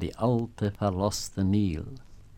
die alte verlassene Nil.